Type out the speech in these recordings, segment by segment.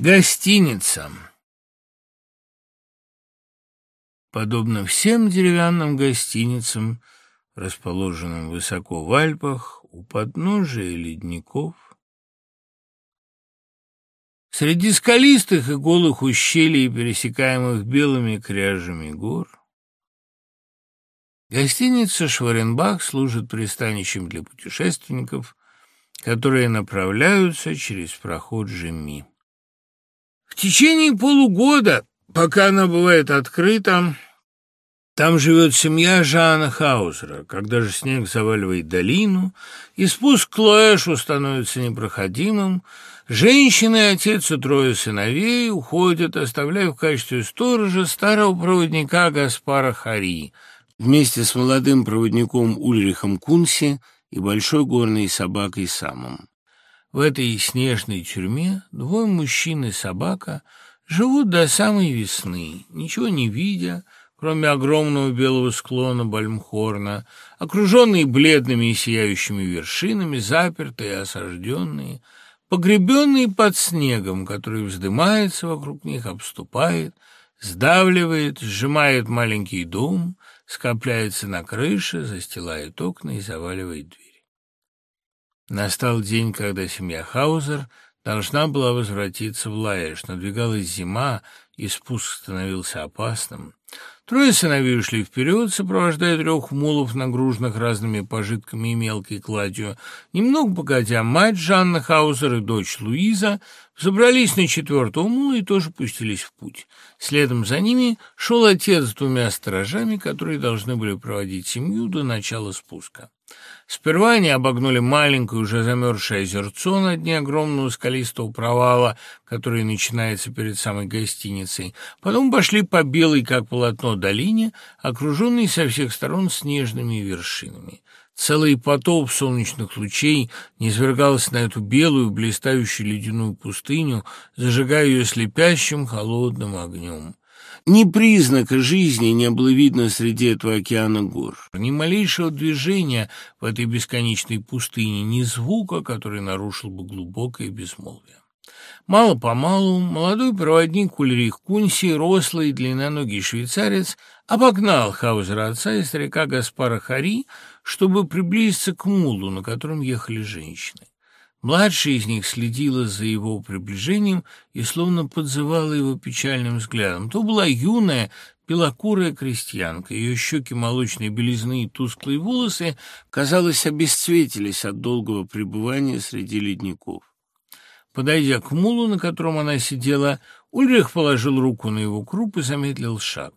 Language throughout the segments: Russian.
Гостиница. Подобно всем деревянным гостиницам, расположенным высоко в Альпах, у подножия ледников, среди скалистых и голых ущелий, пересекаемых белыми кряжами гор, гостиница «Шваренбах» служит пристанищем для путешественников, которые направляются через проход Жеми. Течение полугода, пока она бывает открыта, там живет семья Жана Хаузера. Когда же снег заваливает долину, и спуск к Лоэшу становится непроходимым, женщины и отец и трое сыновей уходят, оставляя в качестве сторожа старого проводника Гаспара Хари вместе с молодым проводником Ульрихом Кунси и большой горной собакой Самом. В этой снежной тюрьме двое мужчин и собака живут до самой весны, ничего не видя, кроме огромного белого склона Бальмхорна, окруженные бледными и сияющими вершинами, запертые и осажденные, погребенные под снегом, который вздымается вокруг них, обступает, сдавливает, сжимает маленький дом, скопляется на крыше, застилает окна и заваливает дверь. Настал день, когда семья Хаузер должна была возвратиться в Лаэш. Надвигалась зима, и спуск становился опасным. Трое сыновей ушли вперед, сопровождая трех мулов, нагруженных разными пожитками и мелкой кладью. Немного погодя, мать Жанна Хаузер и дочь Луиза забрались на четвертого мула и тоже пустились в путь. Следом за ними шел отец с двумя сторожами, которые должны были проводить семью до начала спуска. Сперва они обогнули маленькое, уже замерзшее озерцо на дне огромного скалистого провала, который начинается перед самой гостиницей. Потом пошли по белой, как полотно, долине, окруженной со всех сторон снежными вершинами. Целый потоп солнечных лучей низвергался на эту белую, блистающую ледяную пустыню, зажигая ее слепящим холодным огнем. Ни признака жизни не было видно среди этого океана гор, ни малейшего движения в этой бесконечной пустыне, ни звука, который нарушил бы глубокое безмолвие. Мало-помалу молодой проводник Ульрих Кунси, рослый длинноногий швейцарец, обогнал Хаузера отца и старика Гаспара Хари, чтобы приблизиться к мулу, на котором ехали женщины. Младшая из них следила за его приближением и словно подзывала его печальным взглядом. То была юная, белокурая крестьянка. Ее щеки молочной белизны и тусклые волосы, казалось, обесцветились от долгого пребывания среди ледников. Подойдя к мулу, на котором она сидела, Ульрих положил руку на его круп и замедлил шаг.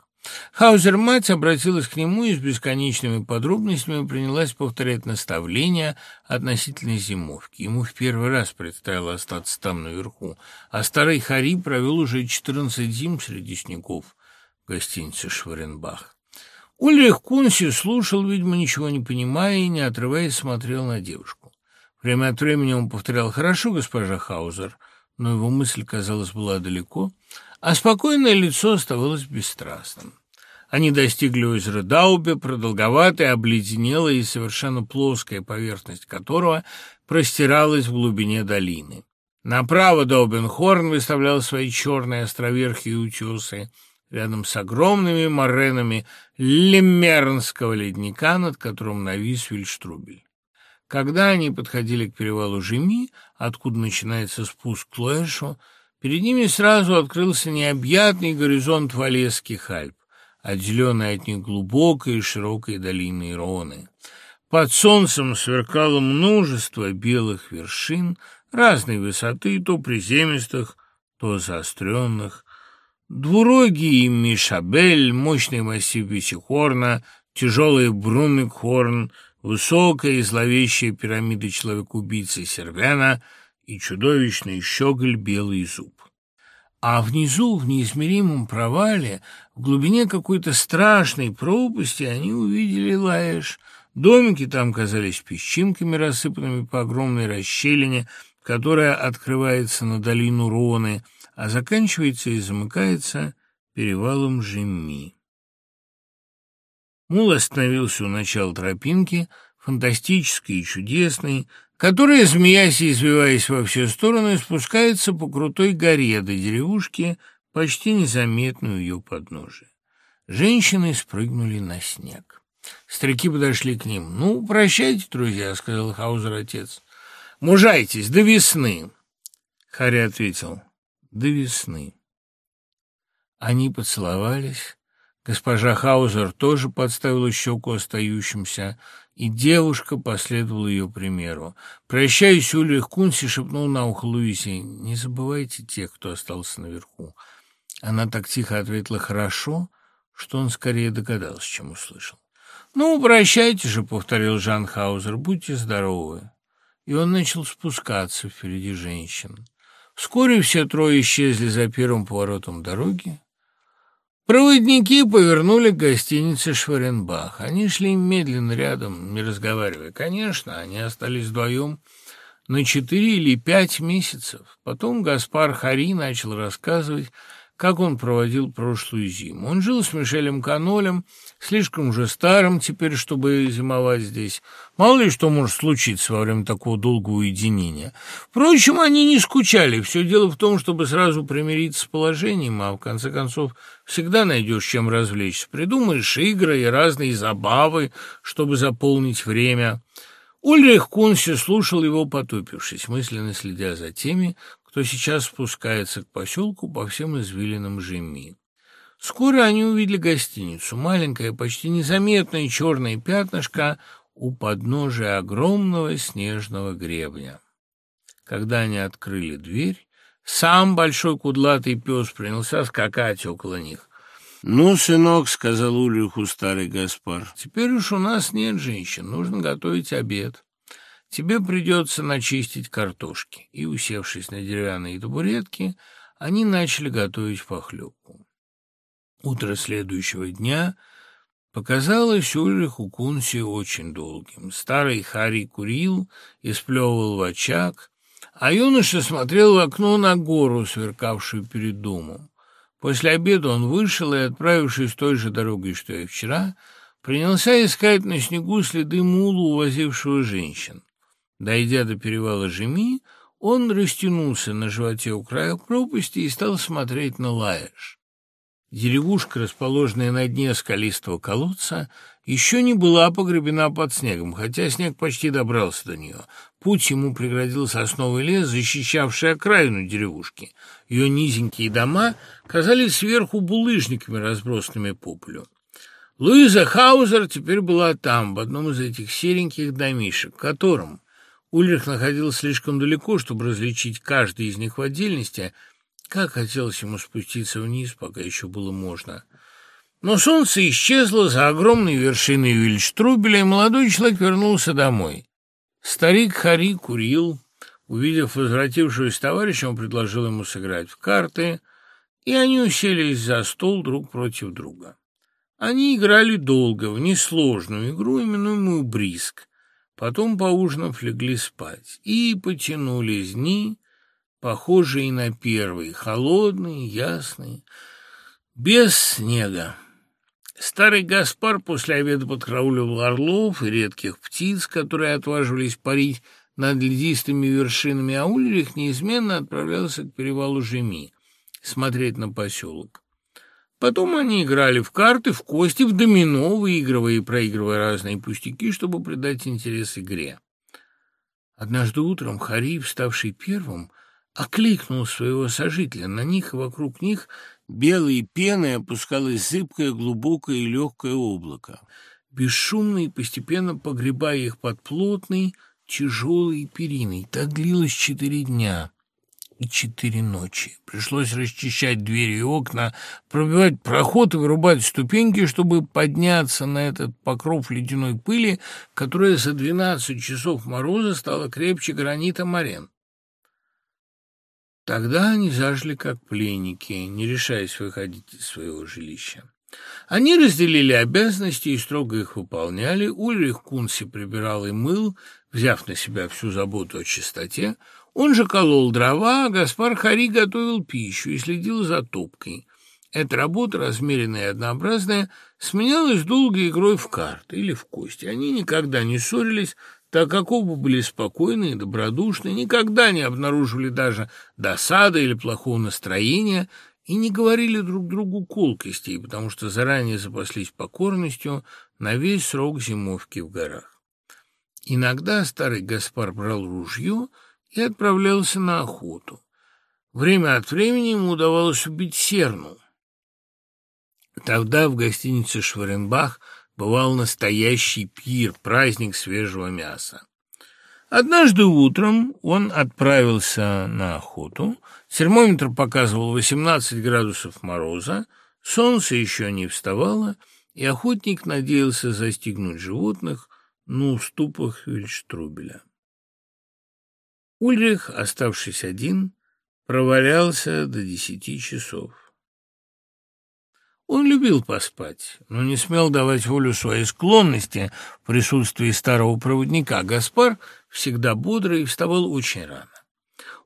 Хаузер-мать обратилась к нему и с бесконечными подробностями принялась повторять наставления относительно зимовки. Ему в первый раз предстояло остаться там наверху, а старый Хари провел уже четырнадцать зим среди снегов в гостинице «Шваренбах». Ульрих Кунси слушал, видимо, ничего не понимая и, не отрываясь, смотрел на девушку. Время от времени он повторял «Хорошо, госпожа Хаузер», но его мысль, казалось, была далеко — а спокойное лицо оставалось бесстрастным. Они достигли озера Даубе, продолговатая, обледенелая и совершенно плоская поверхность которого простиралась в глубине долины. Направо Даубенхорн выставлял свои черные островерхи и утесы, рядом с огромными моренами Лемернского ледника, над которым навис Вильштрубель. Когда они подходили к перевалу Жеми, откуда начинается спуск к Луэшу, Перед ними сразу открылся необъятный горизонт Валесских Альп, отделенный от них глубокой и широкой долиной Роны. Под солнцем сверкало множество белых вершин разной высоты, то приземистых, то заостренных. Двурогий Мишабель, мощный массив Висихорна, тяжелый Брумикхорн, высокая и зловещая пирамида человек-убийцы Сервяна — и чудовищный щеголь белый зуб. А внизу, в неизмеримом провале, в глубине какой-то страшной пропасти, они увидели Лаэш. Домики там казались песчинками, рассыпанными по огромной расщелине, которая открывается на долину Роны, а заканчивается и замыкается перевалом Жемми. Мул остановился у начала тропинки, фантастической и чудесной, которая, змеясь и извиваясь во все стороны, спускается по крутой горе до деревушки, почти незаметной у ее подножия. Женщины спрыгнули на снег. Старики подошли к ним. «Ну, прощайте, друзья», — сказал Хаузер отец. «Мужайтесь до весны». Харри ответил. «До весны». Они поцеловались. Госпожа Хаузер тоже подставила щеку остающимся, и девушка последовала ее примеру. Прощаясь, Ульрих Кунси шепнул на ухо Луисе, «Не забывайте тех, кто остался наверху». Она так тихо ответила «хорошо», что он скорее догадался, чем услышал. «Ну, прощайте же», — повторил Жан Хаузер, — «будьте здоровы». И он начал спускаться впереди женщин. Вскоре все трое исчезли за первым поворотом дороги. Проводники повернули к гостинице «Шваренбах». Они шли медленно рядом, не разговаривая. Конечно, они остались вдвоем на четыре или пять месяцев. Потом Гаспар Хари начал рассказывать, как он проводил прошлую зиму. Он жил с Мишелем Канолем, слишком уже старым теперь, чтобы зимовать здесь. Мало ли что может случиться во время такого долгого уединения. Впрочем, они не скучали. Все дело в том, чтобы сразу примириться с положением, а в конце концов всегда найдешь чем развлечься. Придумаешь игры и разные забавы, чтобы заполнить время. Ульрих Кунси слушал его, потупившись, мысленно следя за теми, кто сейчас спускается к поселку по всем извилинам Жеми. Скоро они увидели гостиницу, маленькое, почти незаметное черное пятнышко у подножия огромного снежного гребня. Когда они открыли дверь, сам большой кудлатый пес принялся скакать около них. «Ну, сынок», — сказал Ульриху старый Гаспар, — «теперь уж у нас нет женщин, нужно готовить обед». Тебе придется начистить картошки. И, усевшись на деревянные табуретки, они начали готовить похлебку. Утро следующего дня показалось Ульриху Кунси очень долгим. Старый Хари курил и сплевывал в очаг, а юноша смотрел в окно на гору, сверкавшую перед домом. После обеда он вышел и, отправившись той же дорогой, что и вчера, принялся искать на снегу следы мула, увозившего женщин. Дойдя до перевала Жеми, он растянулся на животе у края пропасти и стал смотреть на Лаэш. Деревушка, расположенная на дне скалистого колодца, еще не была погребена под снегом, хотя снег почти добрался до нее. Путь ему преградил сосновый лес, защищавший окраину деревушки. Ее низенькие дома казались сверху булыжниками, разбросанными по полю. Луиза Хаузер теперь была там, в одном из этих сереньких домишек, которым Ульрих находился слишком далеко, чтобы различить каждый из них в отдельности. Как хотелось ему спуститься вниз, пока еще было можно. Но солнце исчезло за огромной вершиной Вильштрубеля, и молодой человек вернулся домой. Старик Хари курил. Увидев возвратившегося товарища, он предложил ему сыграть в карты, и они уселись за стол друг против друга. Они играли долго, в несложную игру, именуемую «Бриск», Потом, поужинав, легли спать и потянулись дни, похожие на первые, холодные, ясные, без снега. Старый Гаспар после обеда подкрауливал орлов и редких птиц, которые отваживались парить над ледистыми вершинами, а Ульрих неизменно отправлялся к перевалу Жеми смотреть на поселок. Потом они играли в карты, в кости, в домино, выигрывая и проигрывая разные пустяки, чтобы придать интерес игре. Однажды утром Хари, вставший первым, окликнул своего сожителя. На них и вокруг них белой пеной опускалось зыбкое, глубокое и легкое облако, бесшумно и постепенно погребая их под плотной, тяжелой периной. Так длилось четыре дня и четыре ночи. Пришлось расчищать двери и окна, пробивать проход и вырубать ступеньки, чтобы подняться на этот покров ледяной пыли, которая за двенадцать часов мороза стала крепче гранита морен. Тогда они зажили как пленники, не решаясь выходить из своего жилища. Они разделили обязанности и строго их выполняли. Ульрих Кунси прибирал и мыл, взяв на себя всю заботу о чистоте. Он же колол дрова, а Гаспар Хари готовил пищу и следил за топкой. Эта работа, размеренная и однообразная, сменялась долгой игрой в карты или в кости. Они никогда не ссорились, так как оба были спокойны и добродушны, никогда не обнаруживали даже досады или плохого настроения и не говорили друг другу колкостей, потому что заранее запаслись покорностью на весь срок зимовки в горах. Иногда старый Гаспар брал ружье и отправлялся на охоту. Время от времени ему удавалось убить серну. Тогда в гостинице «Шваренбах» бывал настоящий пир, праздник свежего мяса. Однажды утром он отправился на охоту. Термометр показывал 18 градусов мороза, солнце еще не вставало, и охотник надеялся застигнуть животных на уступах Вильштрубеля. Ульрих, оставшись один, провалялся до десяти часов. Он любил поспать, но не смел давать волю своей склонности в присутствии старого проводника. Гаспар, всегда бодрый, вставал очень рано.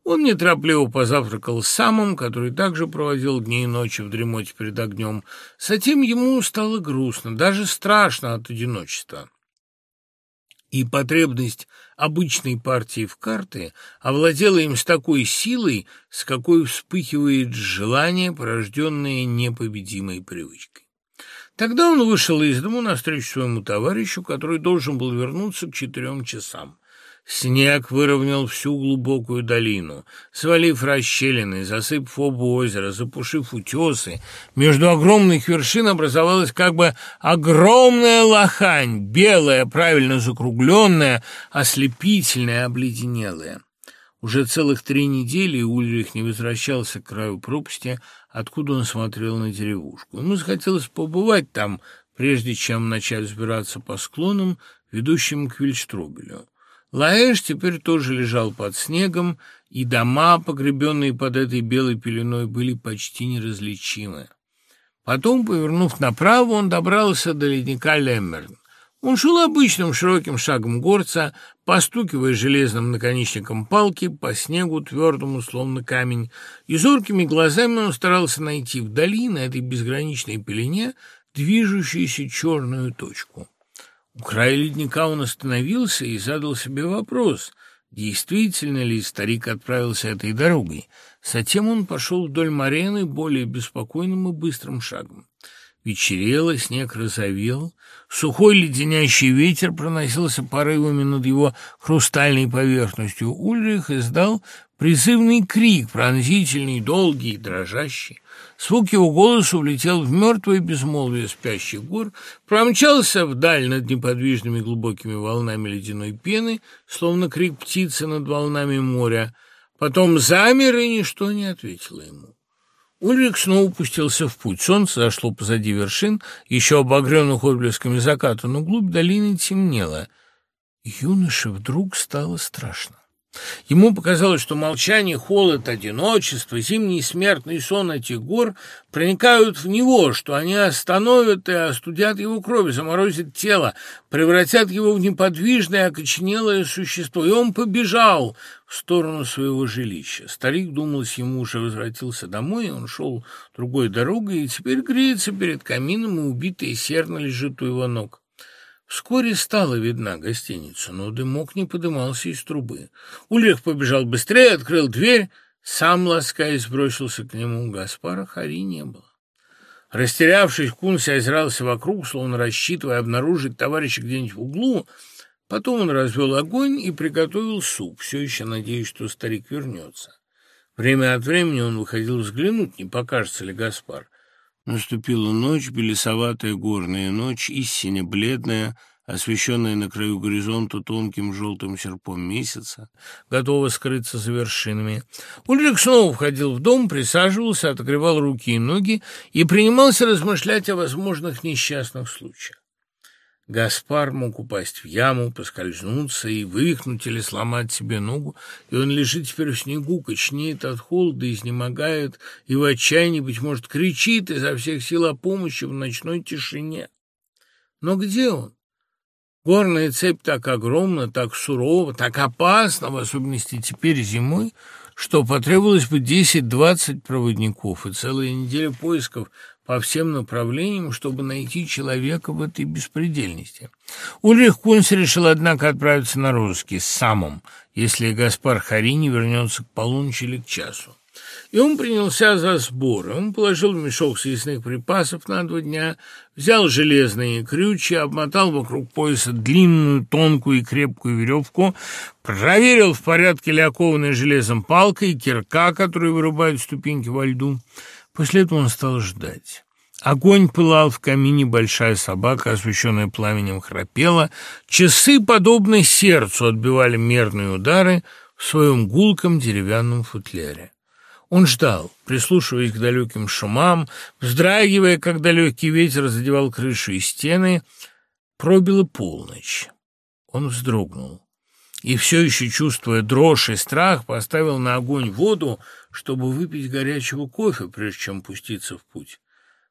Он неторопливо позавтракал с самым, который также проводил дни и ночи в дремоте перед огнем. Затем ему стало грустно, даже страшно от одиночества и потребность обычной партии в карты овладела им с такой силой, с какой вспыхивает желание, порожденное непобедимой привычкой. Тогда он вышел из дому навстречу своему товарищу, который должен был вернуться к четырем часам. Снег выровнял всю глубокую долину, свалив расщелины, засыпав оба озера, запушив утесы. Между огромных вершин образовалась как бы огромная лохань, белая, правильно закругленная, ослепительная, обледенелая. Уже целых три недели Ульрих не возвращался к краю пропасти, откуда он смотрел на деревушку. Ему захотелось побывать там, прежде чем начать взбираться по склонам, ведущим к Вильштрубелю. Лаэш теперь тоже лежал под снегом, и дома, погребенные под этой белой пеленой, были почти неразличимы. Потом, повернув направо, он добрался до ледника Леммерн. Он шел обычным широким шагом горца, постукивая железным наконечником палки по снегу, твердому, словно камень, и зоркими глазами он старался найти вдали, на этой безграничной пелене, движущуюся черную точку. У края ледника он остановился и задал себе вопрос, действительно ли старик отправился этой дорогой. Затем он пошел вдоль марены более беспокойным и быстрым шагом. Вечерело, снег розовел, сухой леденящий ветер проносился порывами над его хрустальной поверхностью. Ульрих издал призывный крик, пронзительный, долгий дрожащий. Звук его голоса улетел в мертвое безмолвие спящих гор, промчался вдаль над неподвижными глубокими волнами ледяной пены, словно крик птицы над волнами моря. Потом замер, и ничто не ответило ему. Ульрик снова пустился в путь. Солнце зашло позади вершин, еще обогренных отблесками заката, но глубь долины темнела. Юноше вдруг стало страшно. Ему показалось, что молчание, холод, одиночество, зимний смертный сон этих гор проникают в него, что они остановят и остудят его кровь, заморозят тело, превратят его в неподвижное, окоченелое существо. И он побежал в сторону своего жилища. Старик, думалось, ему уже возвратился домой, он шел другой дорогой и теперь греется перед камином, и убитый серно лежит у его ног. Вскоре стала видна гостиница, но дымок не подымался из трубы. Ульрих побежал быстрее, открыл дверь, сам, ласкаясь, бросился к нему. Гаспара Хари не было. Растерявшись, Кунси озирался вокруг, словно рассчитывая обнаружить товарища где-нибудь в углу. Потом он развел огонь и приготовил суп, все еще надеясь, что старик вернется. Время от времени он выходил взглянуть, не покажется ли Гаспар. Наступила ночь, белесоватая горная ночь, истинно бледная, освещенная на краю горизонта тонким желтым серпом месяца, готова скрыться за вершинами. Ульрик снова входил в дом, присаживался, отогревал руки и ноги и принимался размышлять о возможных несчастных случаях. Гаспар мог упасть в яму, поскользнуться и вывихнуть или сломать себе ногу, и он лежит теперь в снегу, кочнеет от холода, изнемогает и в отчаянии, быть может, кричит изо всех сил о помощи в ночной тишине. Но где он? Горная цепь так огромна, так сурова, так опасна, в особенности теперь зимой, что потребовалось бы 10-20 проводников и целая неделя поисков, по всем направлениям, чтобы найти человека в этой беспредельности. Ульрих Кунс решил, однако, отправиться на розыски с самым, если Гаспар Харини вернется к полуночи или к часу. И он принялся за сборы. Он положил в мешок съестных припасов на два дня, взял железные крючья, обмотал вокруг пояса длинную, тонкую и крепкую веревку, проверил, в порядке ли окованная железом палка и кирка, которые вырубают ступеньки во льду. После этого он стал ждать. Огонь пылал в камине, большая собака, освещенная пламенем, храпела. Часы, подобные сердцу, отбивали мерные удары в своем гулком деревянном футляре. Он ждал, прислушиваясь к далеким шумам, вздрагивая, когда легкий ветер задевал крышу и стены. Пробила полночь. Он вздрогнул и, все еще чувствуя дрожь и страх, поставил на огонь воду, чтобы выпить горячего кофе, прежде чем пуститься в путь.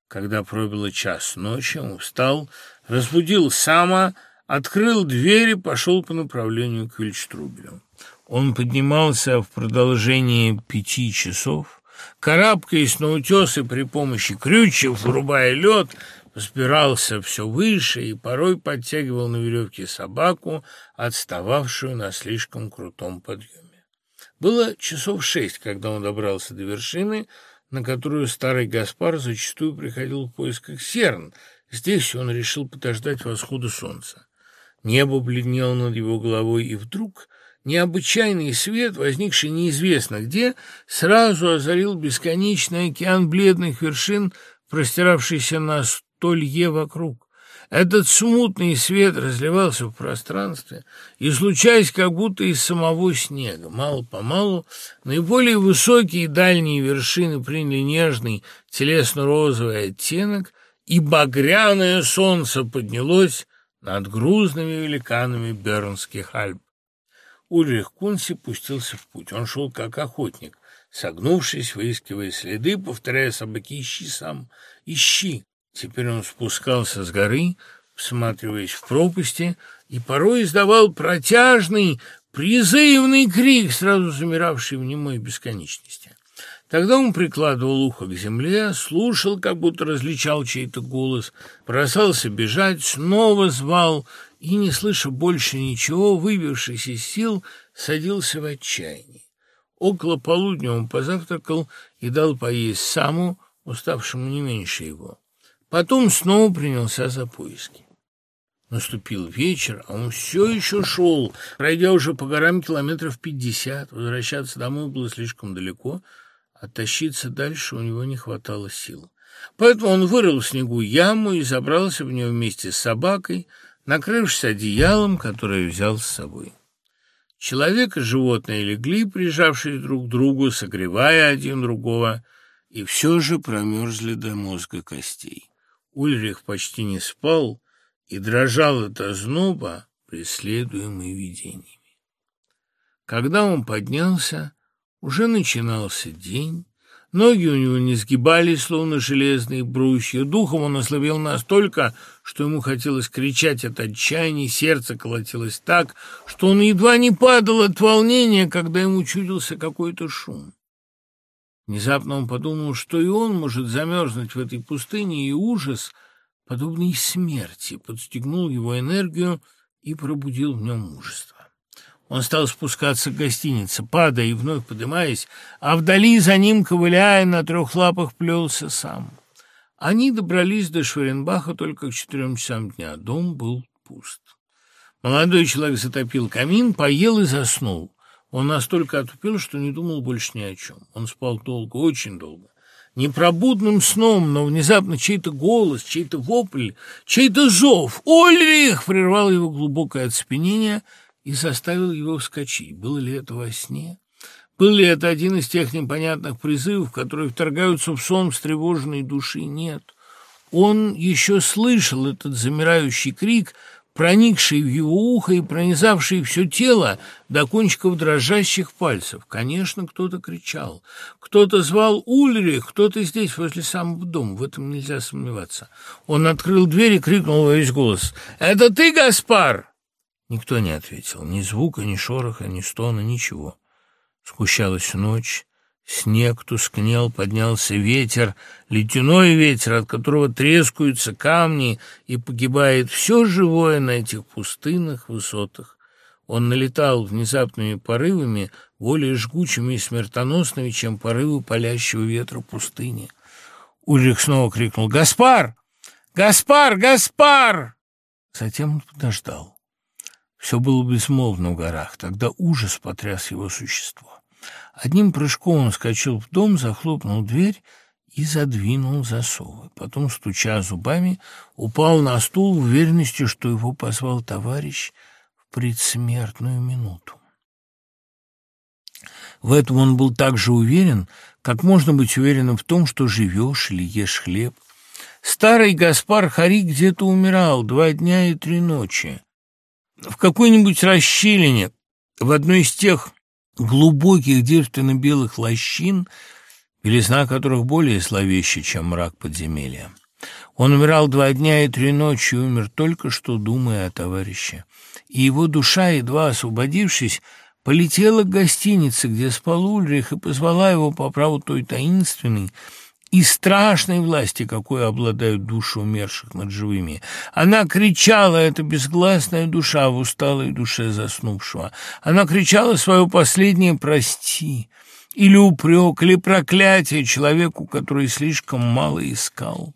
Когда пробило час ночи, он встал, разбудил Сама, открыл дверь и пошел по направлению к Вильштрубелю. Он поднимался в продолжении пяти часов, карабкаясь на утесы при помощи крючев, врубая лед, взбирался все выше и порой подтягивал на веревке собаку, отстававшую на слишком крутом подъеме. Было часов шесть, когда он добрался до вершины, на которую старый Гаспар зачастую приходил в поисках серн. Здесь он решил подождать восхода солнца. Небо бледнело над его головой, и вдруг Необычайный свет, возникший неизвестно где, сразу озарил бесконечный океан бледных вершин, простиравшийся на столье вокруг. Этот смутный свет разливался в пространстве, излучаясь как будто из самого снега. Мало-помалу наиболее высокие и дальние вершины приняли нежный телесно-розовый оттенок, и багряное солнце поднялось над грузными великанами Бернских Альп. Ульрих Кунси пустился в путь. Он шел как охотник, согнувшись, выискивая следы, повторяя собаки «Ищи сам! Ищи!». Теперь он спускался с горы, всматриваясь в пропасти, и порой издавал протяжный, призывный крик, сразу замиравший в немой бесконечности. Тогда он прикладывал ухо к земле, слушал, как будто различал чей-то голос, бросался бежать, снова звал и, не слыша больше ничего, выбившись из сил, садился в отчаянии. Около полудня он позавтракал и дал поесть саму, уставшему не меньше его. Потом снова принялся за поиски. Наступил вечер, а он все еще шел, пройдя уже по горам километров пятьдесят. Возвращаться домой было слишком далеко — Оттащиться дальше у него не хватало сил. Поэтому он вырыл в снегу яму и забрался в нее вместе с собакой, накрывшись одеялом, которое взял с собой. Человек и животное легли, прижавшись друг к другу, согревая один другого, и все же промерзли до мозга костей. Ульрих почти не спал и дрожал от озноба, преследуемый видениями. Когда он поднялся, уже начинался день, ноги у него не сгибались, словно железные брусья. Духом он ослабел настолько, что ему хотелось кричать от отчаяния, сердце колотилось так, что он едва не падал от волнения, когда ему чудился какой-то шум. Внезапно он подумал, что и он может замерзнуть в этой пустыне, и ужас, подобный смерти, подстегнул его энергию и пробудил в нем мужество. Он стал спускаться к гостинице, падая и вновь поднимаясь, а вдали за ним, ковыляя, на трех лапах плелся сам. Они добрались до Шваренбаха только к четырем часам дня. Дом был пуст. Молодой человек затопил камин, поел и заснул. Он настолько отупел, что не думал больше ни о чем. Он спал долго, очень долго. Непробудным сном, но внезапно чей-то голос, чей-то вопль, чей-то зов. «Ольрих!» — прервал его глубокое оцепенение — и заставил его вскочить. Было ли это во сне? Был ли это один из тех непонятных призывов, которые вторгаются в сон встревоженной души? Нет. Он еще слышал этот замирающий крик, проникший в его ухо и пронизавший все тело до кончиков дрожащих пальцев. Конечно, кто-то кричал. Кто-то звал Ульрих, кто-то здесь, возле самого дома. В этом нельзя сомневаться. Он открыл дверь и крикнул во весь голос. «Это ты, Гаспар?» Никто не ответил. Ни звука, ни шороха, ни стона, ничего. Скучалась ночь, Снег тускнел, поднялся ветер, ледяной ветер, от которого трескаются камни и погибает все живое на этих пустынных высотах. Он налетал внезапными порывами, более жгучими и смертоносными, чем порывы палящего ветра пустыни. Ульрих снова крикнул «Гаспар! Гаспар! Гаспар!» Затем он подождал. Все было безмолвно в горах. Тогда ужас потряс его существо. Одним прыжком он вскочил в дом, захлопнул дверь и задвинул засовы. Потом, стуча зубами, упал на стул в уверенности, что его позвал товарищ в предсмертную минуту. В этом он был так же уверен, как можно быть уверенным в том, что живешь или ешь хлеб. Старый Гаспар Хари где-то умирал два дня и три ночи. В какой-нибудь расщелине, в одной из тех глубоких девственно-белых лощин, белизна которых более зловеща, чем мрак подземелья. Он умирал два дня и три ночи и умер только что, думая о товарище. И его душа, едва освободившись, полетела к гостинице, где спал Ульрих, и позвала его по праву той таинственной и страшной власти, какой обладают души умерших над живыми. Она кричала, эта безгласная душа в усталой душе заснувшего. Она кричала свое последнее «прости» или упрек, или проклятие человеку, который слишком мало искал.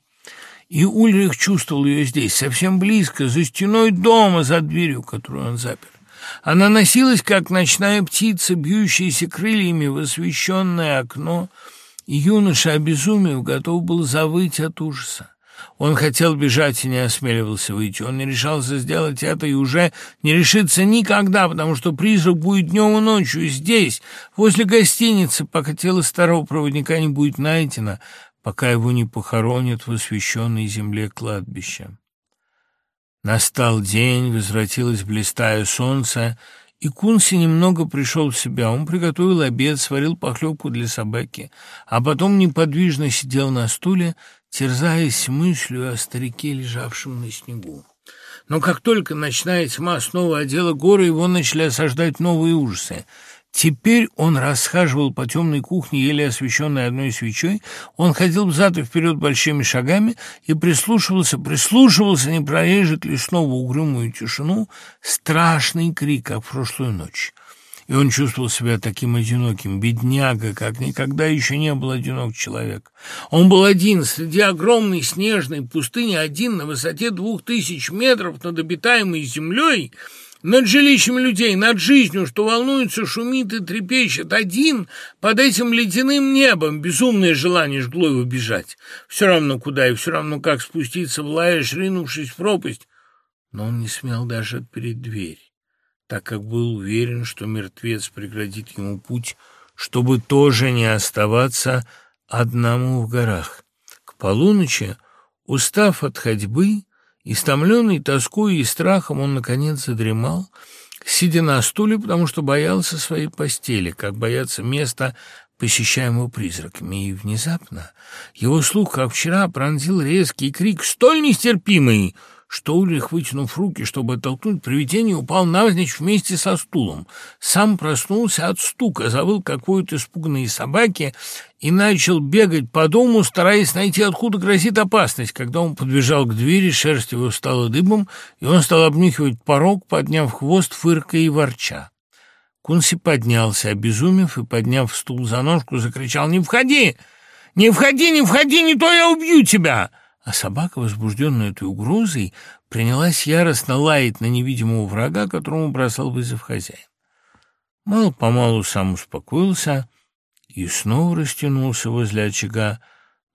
И Ульрих чувствовал ее здесь, совсем близко, за стеной дома, за дверью, которую он запер. Она носилась, как ночная птица, бьющаяся крыльями в освещенное окно, юноша, обезумев, готов был завыть от ужаса. Он хотел бежать и не осмеливался выйти. Он не решался сделать это и уже не решится никогда, потому что призрак будет днем и ночью здесь, возле гостиницы, пока тело старого проводника не будет найдено, пока его не похоронят в освященной земле кладбища. Настал день, возвратилось блистая солнце, и Кунси немного пришел в себя. Он приготовил обед, сварил похлебку для собаки, а потом неподвижно сидел на стуле, терзаясь мыслью о старике, лежавшем на снегу. Но как только ночная тьма снова одела горы, его начали осаждать новые ужасы — Теперь он расхаживал по темной кухне, еле освещенной одной свечой. Он ходил взад и вперед большими шагами и прислушивался, прислушивался, не прорежет ли снова угрюмую тишину страшный крик, как в прошлую ночь. И он чувствовал себя таким одиноким, бедняга, как никогда еще не был одинок человек. Он был один среди огромной снежной пустыни, один на высоте двух тысяч метров над обитаемой землей — над жилищем людей, над жизнью, что волнуется, шумит и трепещет. Один под этим ледяным небом безумное желание жгло его бежать. Все равно куда и все равно как спуститься в лаешь, ринувшись в пропасть. Но он не смел даже отпереть дверь, так как был уверен, что мертвец преградит ему путь, чтобы тоже не оставаться одному в горах. К полуночи, устав от ходьбы, Истомленный тоской и страхом, он, наконец, задремал, сидя на стуле, потому что боялся своей постели, как боятся места, посещаемого призраками. И внезапно его слух, как вчера, пронзил резкий крик, столь нестерпимый, что Ульрих, вытянув руки, чтобы оттолкнуть привидение, упал навзничь вместе со стулом. Сам проснулся от стука, завыл, как воют испуганные собаки, и начал бегать по дому, стараясь найти, откуда грозит опасность. Когда он подбежал к двери, шерсть его стала дыбом, и он стал обнюхивать порог, подняв хвост, фыркая и ворча. Кунси поднялся, обезумев, и, подняв стул за ножку, закричал «Не входи! Не входи, не входи, не то я убью тебя!» А собака, возбужденная этой угрозой, принялась яростно лаять на невидимого врага, которому бросал вызов хозяин. Мало-помалу сам успокоился и снова растянулся возле очага,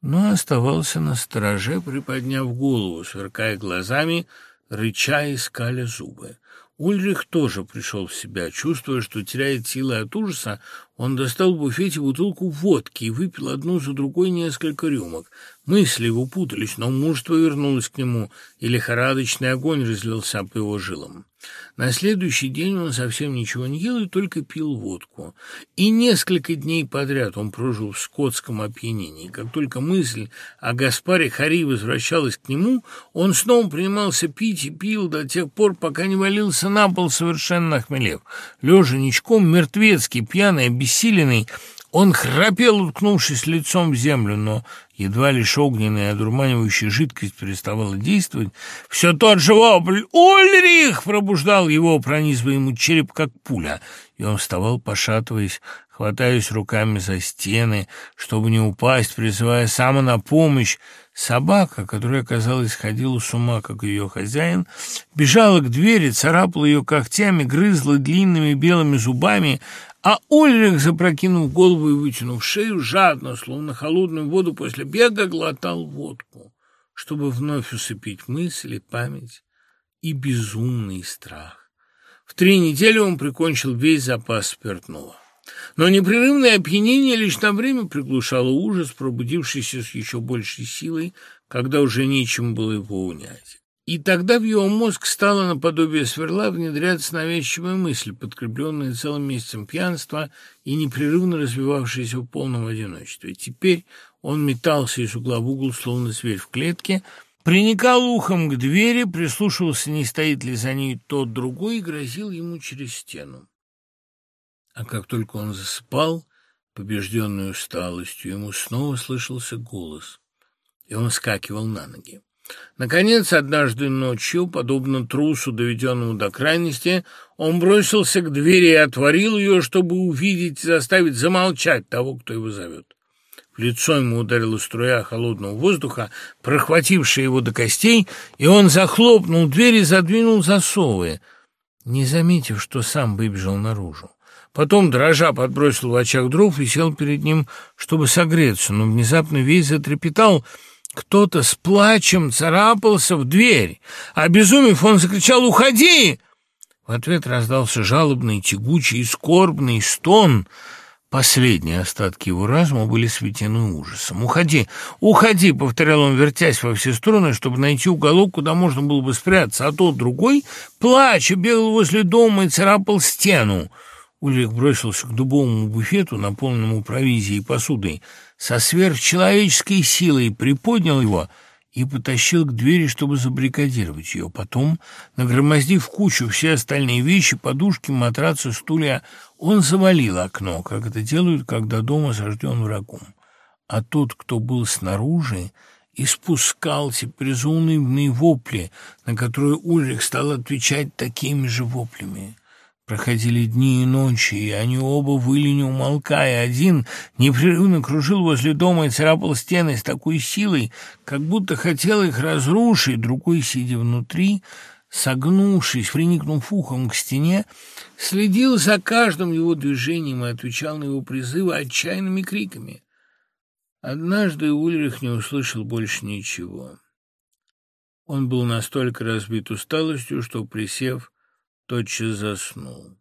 но оставался на стороже, приподняв голову, сверкая глазами, рыча и скаля зубы. Ульрих тоже пришел в себя. Чувствуя, что теряет силы от ужаса, он достал в буфете бутылку водки и выпил одну за другой несколько рюмок. Мысли его путались, но мужество вернулось к нему, и лихорадочный огонь разлился по его жилам. На следующий день он совсем ничего не ел и только пил водку. И несколько дней подряд он прожил в скотском опьянении. Как только мысль о Гаспаре Хари возвращалась к нему, он снова принимался пить и пил до тех пор, пока не валился на пол, совершенно охмелев. Лежа ничком, мертвецкий, пьяный, обессиленный, Он храпел, уткнувшись лицом в землю, но едва лишь огненная одурманивающая жидкость переставала действовать, все тот же вопль «Ульрих!» пробуждал его, пронизывая ему череп, как пуля, и он вставал, пошатываясь, хватаясь руками за стены, чтобы не упасть, призывая сама на помощь. Собака, которая, казалось, ходила с ума, как ее хозяин, бежала к двери, царапала ее когтями, грызла длинными белыми зубами, а Ульрих, запрокинув голову и вытянув шею, жадно, словно холодную воду после бега, глотал водку, чтобы вновь усыпить мысли, память и безумный страх. В три недели он прикончил весь запас спиртного. Но непрерывное опьянение лишь на время приглушало ужас, пробудившийся с еще большей силой, когда уже нечем было его унять. И тогда в его мозг стала наподобие сверла внедряться навязчивая мысль, подкрепленная целым месяцем пьянства и непрерывно развивавшаяся в полном одиночестве. Теперь он метался из угла в угол, словно зверь в клетке, приникал ухом к двери, прислушивался, не стоит ли за ней тот другой, и грозил ему через стену. А как только он засыпал, побежденный усталостью, ему снова слышался голос, и он скакивал на ноги. Наконец, однажды ночью, подобно трусу, доведенному до крайности, он бросился к двери и отворил ее, чтобы увидеть и заставить замолчать того, кто его зовет. В лицо ему ударила струя холодного воздуха, прохватившая его до костей, и он захлопнул дверь и задвинул засовы, не заметив, что сам выбежал наружу. Потом, дрожа, подбросил в очаг дров и сел перед ним, чтобы согреться, но внезапно весь затрепетал — кто-то с плачем царапался в дверь. Обезумев, он закричал «Уходи!» В ответ раздался жалобный, тягучий и скорбный стон. Последние остатки его разума были светены ужасом. «Уходи! Уходи!» — повторял он, вертясь во все стороны, чтобы найти уголок, куда можно было бы спрятаться, а тот другой, плача, бегал возле дома и царапал стену. Ульрих бросился к дубовому буфету, наполненному провизией и посудой, со сверхчеловеческой силой приподнял его и потащил к двери, чтобы забаррикадировать ее. Потом, нагромоздив кучу все остальные вещи, подушки, матрацы, стулья, он завалил окно, как это делают, когда дом осажден врагом. А тот, кто был снаружи, испускался призунывные вопли, на которые Ульрих стал отвечать такими же воплями. Проходили дни и ночи, и они оба выли не умолкая. Один непрерывно кружил возле дома и царапал стены с такой силой, как будто хотел их разрушить. Другой, сидя внутри, согнувшись, приникнув ухом к стене, следил за каждым его движением и отвечал на его призывы отчаянными криками. Однажды Ульрих не услышал больше ничего. Он был настолько разбит усталостью, что, присев, тотчас заснул.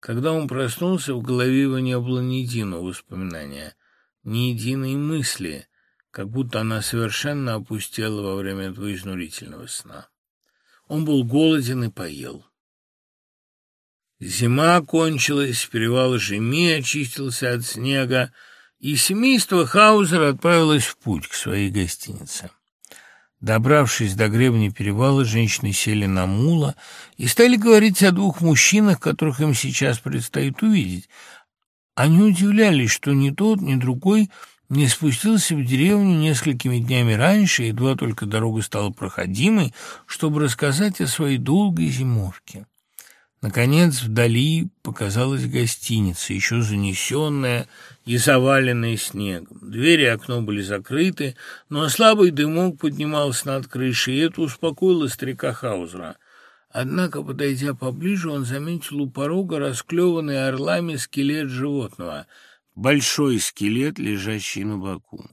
Когда он проснулся, в голове его не было ни единого воспоминания, ни единой мысли, как будто она совершенно опустела во время этого изнурительного сна. Он был голоден и поел. Зима кончилась, перевал Жеми очистился от снега, и семейство Хаузер отправилось в путь к своей гостинице. Добравшись до гребня перевала, женщины сели на мула и стали говорить о двух мужчинах, которых им сейчас предстоит увидеть. Они удивлялись, что ни тот, ни другой не спустился в деревню несколькими днями раньше, едва только дорога стала проходимой, чтобы рассказать о своей долгой зимовке. Наконец, вдали показалась гостиница, еще занесенная и заваленная снегом. Двери и окно были закрыты, но слабый дымок поднимался над крышей, и это успокоило старика Хаузера. Однако, подойдя поближе, он заметил у порога расклеванный орлами скелет животного, большой скелет, лежащий на боку.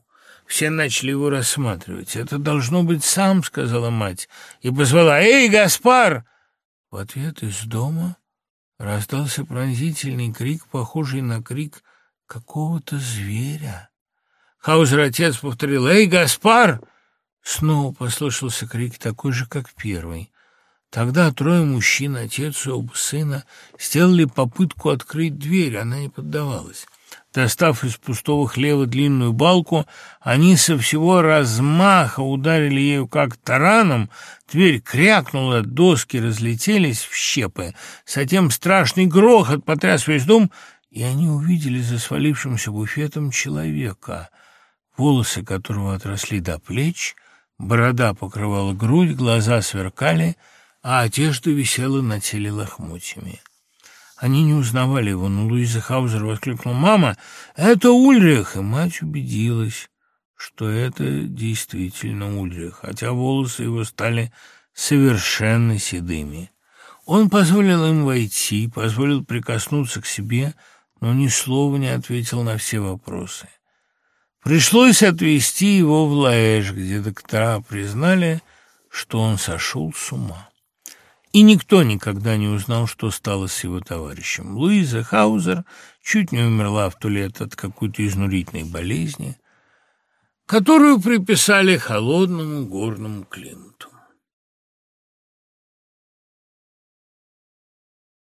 Все начали его рассматривать. «Это должно быть сам», — сказала мать, и позвала «Эй, Гаспар!» В ответ из дома раздался пронзительный крик, похожий на крик какого-то зверя. Хаузер отец повторил «Эй, Гаспар!» Снова послышался крик, такой же, как первый. Тогда трое мужчин, отец и оба сына, сделали попытку открыть дверь, она не поддавалась. Достав из пустого хлева длинную балку, они со всего размаха ударили ею как тараном, дверь крякнула, доски разлетелись в щепы. Затем страшный грохот потряс весь дом, и они увидели за свалившимся буфетом человека, волосы которого отросли до плеч, борода покрывала грудь, глаза сверкали, а одежда висела на теле лохмотьями. Они не узнавали его, но Луиза Хаузер воскликнула «Мама, это Ульрих!» И мать убедилась, что это действительно Ульрих, хотя волосы его стали совершенно седыми. Он позволил им войти, позволил прикоснуться к себе, но ни слова не ответил на все вопросы. Пришлось отвезти его в Лаэш, где доктора признали, что он сошел с ума. И никто никогда не узнал, что стало с его товарищем. Луиза Хаузер чуть не умерла в ту лет от какой-то изнурительной болезни, которую приписали холодному горному климату.